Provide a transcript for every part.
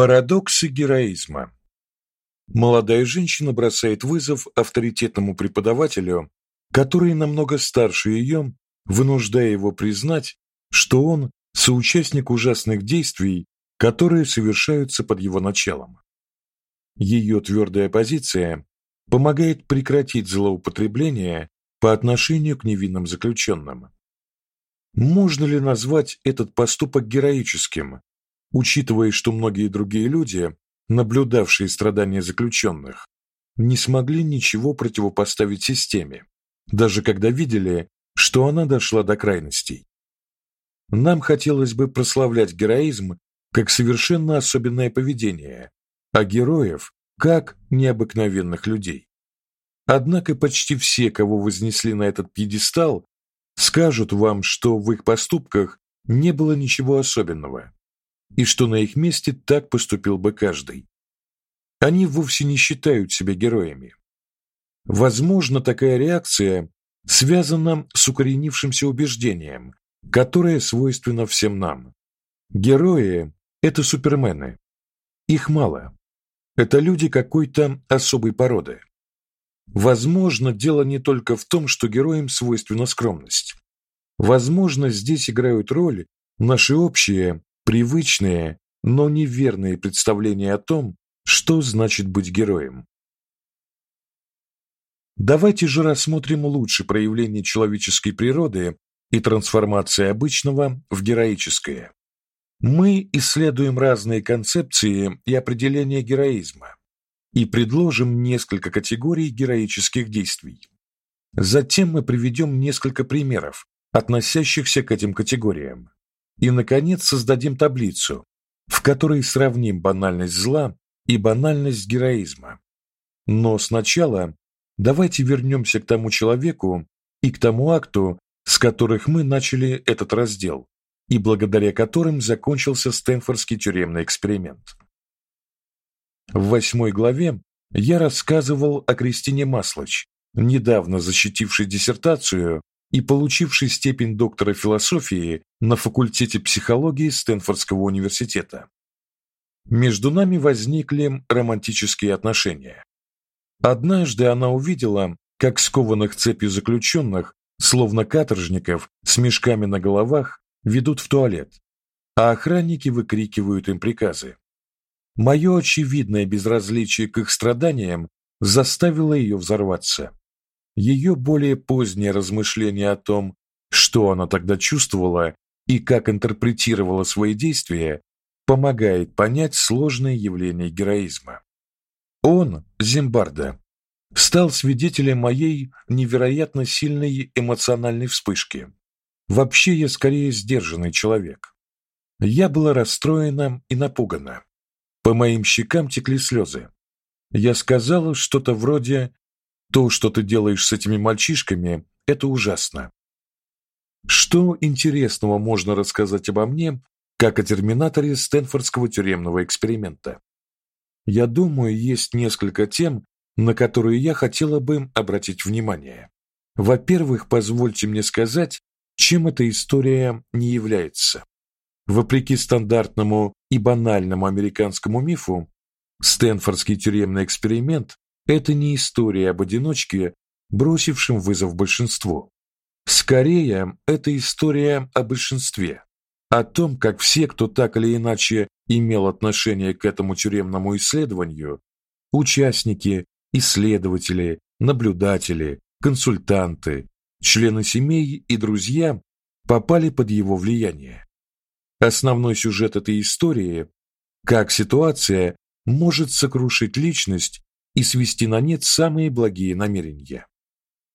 Парадоксы героизма. Молодая женщина бросает вызов авторитетному преподавателю, который намного старше ее, вынуждая его признать, что он соучастник ужасных действий, которые совершаются под его началом. Ее твердая позиция помогает прекратить злоупотребление по отношению к невинным заключенным. Можно ли назвать этот поступок героическим, учитывая, что многие другие люди, наблюдавшие страдания заключенных, не смогли ничего противопоставить системе, даже когда видели, что она дошла до крайностей. Нам хотелось бы прославлять героизм как совершенно особенное поведение, а героев как необыкновенных людей. Однако почти все, кого вознесли на этот пьедестал, скажут вам, что в их поступках не было ничего особенного, и что на их месте так поступил бы каждый. Они вовсе не считают себя героями. Возможно, такая реакция связана с укоренившимся убеждением, которое свойственно всем нам. Герои это супермены. Их мало. Это люди какой-то особой породы. Возможно, дело не только в том, что героям свойственна скромность. Возможно, здесь играют роль наши общие привычные, но неверные представления о том, что значит быть героем. Давайте же рассмотрим лучше проявление человеческой природы и трансформации обычного в героическое. Мы исследуем разные концепции и определения героизма и предложим несколько категорий героических действий. Затем мы приведем несколько примеров, относящихся к этим категориям. И наконец создадим таблицу, в которой сравним банальность зла и банальность героизма. Но сначала давайте вернемся к тому человеку и к тому акту, с которых мы начали этот раздел, и благодаря которым закончился Стэнфордский тюремный эксперимент. В восьмой главе я рассказывал о Кристине Маслоч, недавно защитившей диссертацию и получивший степень доктора философии на факультете психологии Стэнфордского университета. Между нами возникли романтические отношения. Однажды она увидела, как скованных цепью заключенных, словно каторжников с мешками на головах, ведут в туалет, а охранники выкрикивают им приказы. Мое очевидное безразличие к их страданиям заставило ее взорваться. Ее более позднее размышление о том, что она тогда чувствовала и как интерпретировала свои действия, помогает понять сложные явления героизма. Он, Зимбарда, стал свидетелем моей невероятно сильной эмоциональной вспышки. Вообще я скорее сдержанный человек. Я была расстроена и напугана. По моим щекам текли слезы. Я сказала что-то вроде то, что ты делаешь с этими мальчишками, это ужасно. Что интересного можно рассказать обо мне, как о терминаторе Стэнфордского тюремного эксперимента? Я думаю, есть несколько тем, на которые я хотела бы обратить внимание. Во-первых, позвольте мне сказать, чем эта история не является. Вопреки стандартному и банальному американскому мифу, Стэнфордский тюремный эксперимент это не история об одиночке, бросившем вызов большинству. Скорее, это история о большинстве, о том, как все, кто так или иначе имел отношение к этому тюремному исследованию, участники, исследователи, наблюдатели, консультанты, члены семей и друзья попали под его влияние. Основной сюжет этой истории как ситуация может сокрушить личность и свести на нет самые благие намерения.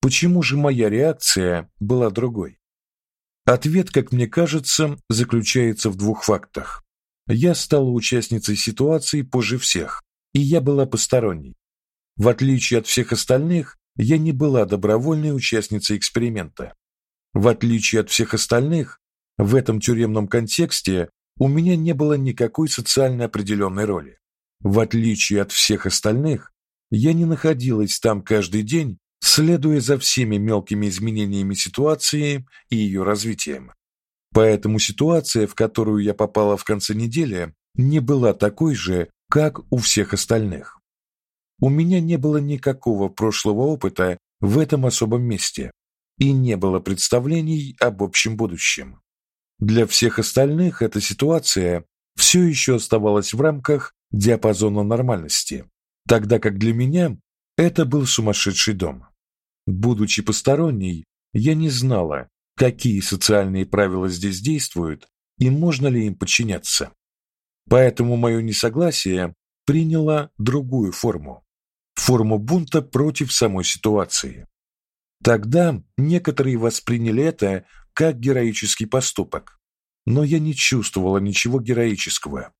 Почему же моя реакция была другой? Ответ, как мне кажется, заключается в двух фактах. Я стала участницей ситуации позже всех, и я была посторонней. В отличие от всех остальных, я не была добровольной участницей эксперимента. В отличие от всех остальных, в этом тюремном контексте у меня не было никакой социально определенной роли. В отличие от всех остальных, я не находилась там каждый день, следуя за всеми мелкими изменениями ситуации и ее развитием. Поэтому ситуация, в которую я попала в конце недели, не была такой же, как у всех остальных. У меня не было никакого прошлого опыта в этом особом месте и не было представлений об общем будущем. Для всех остальных эта ситуация все еще оставалась в рамках диапазона нормальности, тогда как для меня это был сумасшедший дом. Будучи посторонней, я не знала, какие социальные правила здесь действуют и можно ли им подчиняться. Поэтому мое несогласие приняло другую форму форму бунта против самой ситуации. Тогда некоторые восприняли это как героический поступок, но я не чувствовала ничего героического.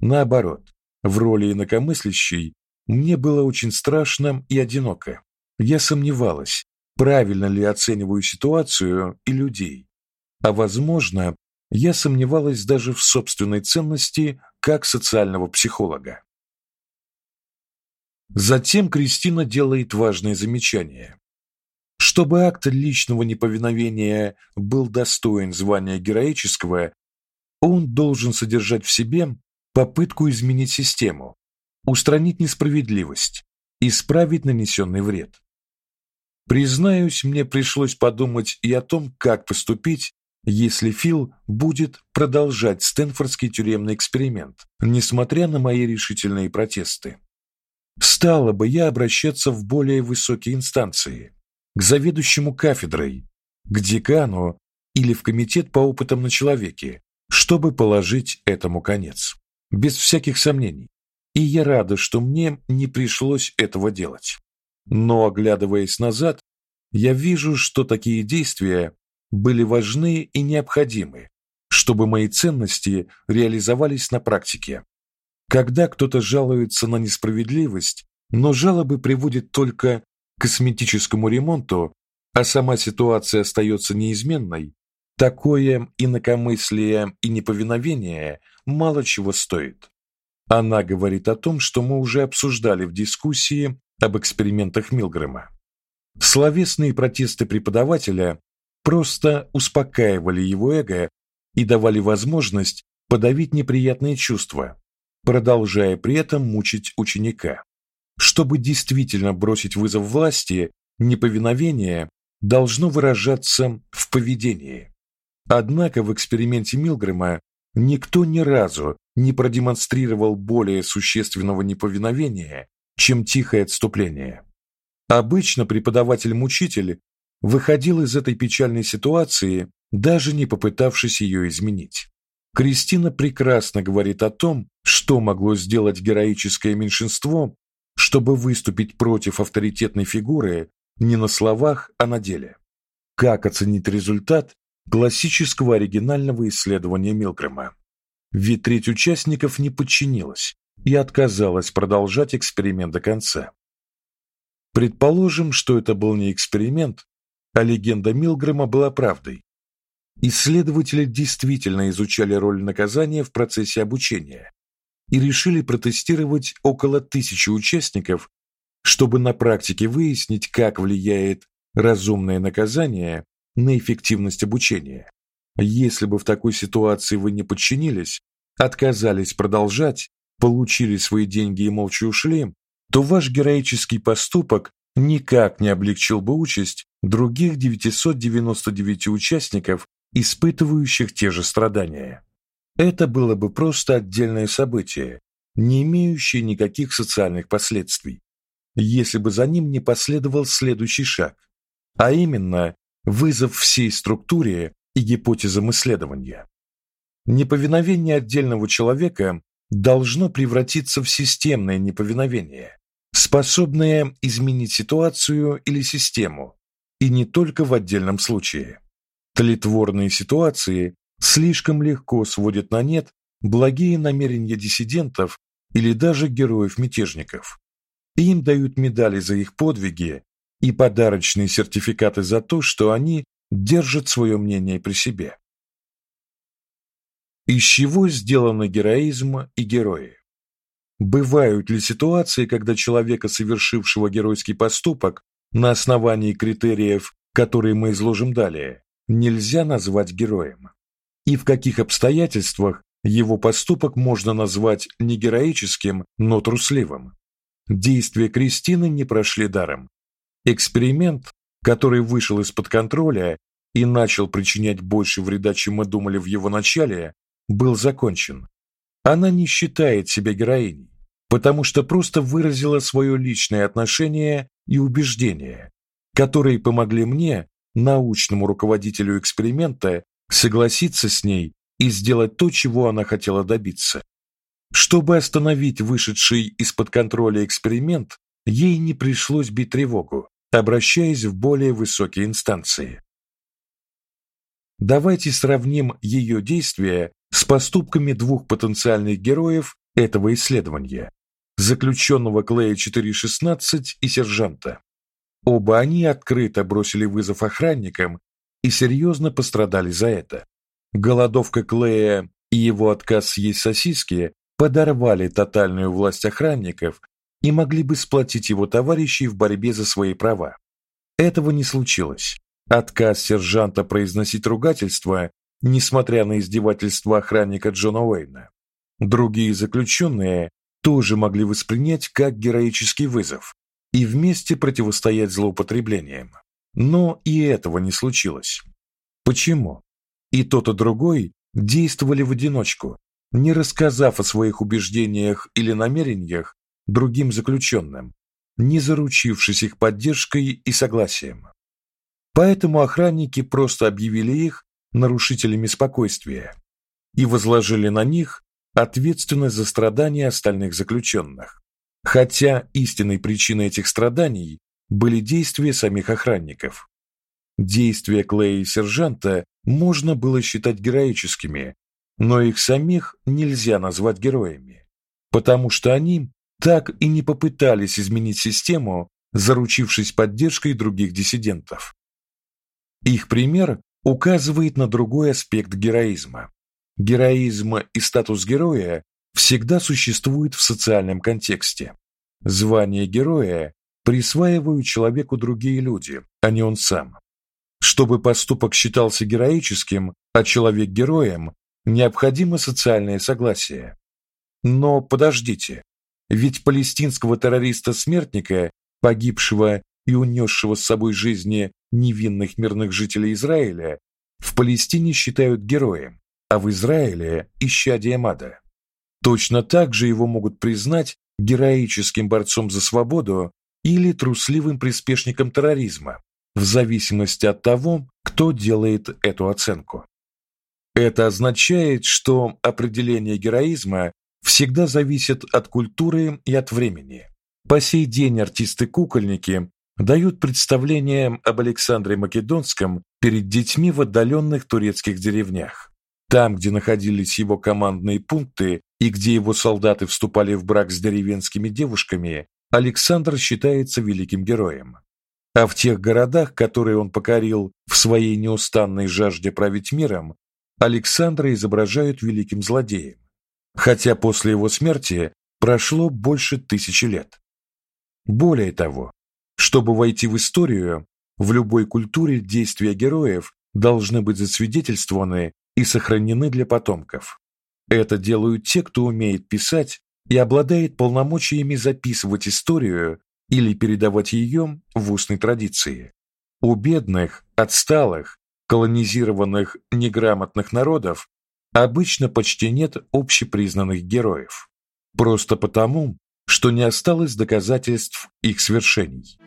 Наоборот, в роли инакомыслящей мне было очень страшно и одиноко. Я сомневалась, правильно ли оцениваю ситуацию и людей. А возможно, я сомневалась даже в собственной ценности как социального психолога. Затем Кристина делает важное замечание. Чтобы акт личного неповиновения был достоин звания героического, он должен содержать в себе попытку изменить систему, устранить несправедливость, исправить нанесенный вред. Признаюсь, мне пришлось подумать и о том, как поступить, если Фил будет продолжать Стэнфордский тюремный эксперимент, несмотря на мои решительные протесты. Стало бы я обращаться в более высокие инстанции, к заведующему кафедрой, к декану или в комитет по опытам на человеке, чтобы положить этому конец. Без всяких сомнений. И я рада, что мне не пришлось этого делать. Но оглядываясь назад, я вижу, что такие действия были важны и необходимы, чтобы мои ценности реализовались на практике. Когда кто-то жалуется на несправедливость, но жалобы приводят только к косметическому ремонту, а сама ситуация остается неизменной, такое инакомыслие и неповиновение мало чего стоит. Она говорит о том, что мы уже обсуждали в дискуссии об экспериментах Милгрэма. Словесные протесты преподавателя просто успокаивали его эго и давали возможность подавить неприятные чувства, продолжая при этом мучить ученика. Чтобы действительно бросить вызов власти, неповиновение должно выражаться в поведении. Однако в эксперименте Милгрэма никто ни разу не продемонстрировал более существенного неповиновения, чем тихое отступление. Обычно преподаватель-мучитель выходил из этой печальной ситуации, даже не попытавшись ее изменить. Кристина прекрасно говорит о том, что могло сделать героическое меньшинство, чтобы выступить против авторитетной фигуры не на словах, а на деле. Как оценить результат классического оригинального исследования Милгрэма? Ведь треть участников не подчинилась и отказалась продолжать эксперимент до конца. Предположим, что это был не эксперимент, а легенда Милгрэма была правдой. Исследователи действительно изучали роль наказания в процессе обучения и решили протестировать около тысячи участников, чтобы на практике выяснить, как влияет разумное наказание на эффективность обучения. Если бы в такой ситуации вы не подчинились, отказались продолжать, получили свои деньги и молча ушли, то ваш героический поступок никак не облегчил бы участь других 999 участников испытывающих те же страдания. Это было бы просто отдельное событие, не имеющее никаких социальных последствий, если бы за ним не последовал следующий шаг, а именно вызов всей структуре и гипотезам исследования. Неповиновение отдельного человека должно превратиться в системное неповиновение, способное изменить ситуацию или систему, и не только в отдельном случае. Тлетворные ситуации слишком легко сводят на нет благие намерения диссидентов или даже героев-мятежников. Им дают медали за их подвиги и подарочные сертификаты за то, что они держат свое мнение при себе. Из чего сделаны героизм и герои? Бывают ли ситуации, когда человека, совершившего геройский поступок на основании критериев, которые мы изложим далее, нельзя назвать героем? И в каких обстоятельствах его поступок можно назвать не героическим, но трусливым. Действия Кристины не прошли даром. Эксперимент, который вышел из-под контроля и начал причинять больше вреда, чем мы думали в его начале, был закончен. Она не считает себя героиней, потому что просто выразила свое личное отношение и убеждения, которые помогли мне, научному руководителю эксперимента, согласиться с ней и сделать то, чего она хотела добиться. Чтобы остановить вышедший из-под контроля эксперимент, ей не пришлось бить тревогу, обращаясь в более высокие инстанции. Давайте сравним ее действия с поступками двух потенциальных героев этого исследования: заключенного Клея 416 и сержанта. Оба они открыто бросили вызов охранникам и серьезно пострадали за это. Голодовка Клея и его отказ съесть сосиски подорвали тотальную власть охранников и могли бы сплотить его товарищей в борьбе за свои права. Этого не случилось. Отказ сержанта произносить ругательства, несмотря на издевательства охранника Джона Уэйна, другие заключенные тоже могли воспринять как героический вызов и вместе противостоять злоупотреблениям. Но и этого не случилось. Почему? И тот и другой действовали в одиночку, не рассказав о своих убеждениях или намерениях другим заключенным, не заручившись их поддержкой и согласием. Поэтому охранники просто объявили их нарушителями спокойствия и возложили на них ответственность за страдания остальных заключенных. Хотя истинной причиной этих страданий были действия самих охранников. Действия Клея и сержанта можно было считать героическими, но их самих нельзя назвать героями, потому что они так и не попытались изменить систему, заручившись поддержкой других диссидентов. Их пример указывает на другой аспект героизма. Героизм и статус героя всегда существуют в социальном контексте. Звание героя присваивают человеку другие люди, а не он сам. Чтобы поступок считался героическим, а человек героем, необходимо социальное согласие. Но подождите, ведь палестинского террориста-смертника, погибшего и унесшего с собой жизни невинных мирных жителей Израиля, в Палестине считают героем, а в Израиле исчадием ада. Точно так же его могут признать героическим борцом за свободу или трусливым приспешником терроризма, в зависимости от того, кто делает эту оценку. Это означает, что определение героизма всегда зависит от культуры и от времени. По сей день артисты-кукольники дают представления об Александре Македонском перед детьми в отдаленных турецких деревнях. Там, где находились его командные пункты и где его солдаты вступали в брак с деревенскими девушками, Александр считается великим героем. А в тех городах, которые он покорил в своей неустанной жажде править миром, Александра изображают великим злодеем, хотя после его смерти прошло больше тысячи лет. Более того, чтобы войти в историю, в любой культуре действия героев должны быть засвидетельствованы и сохранены для потомков. Это делают те, кто умеет писать и обладает полномочиями записывать историю или передавать ее в устной традиции. У бедных, отсталых, колонизированных неграмотных народов обычно почти нет общепризнанных героев, просто потому, что не осталось доказательств их свершений.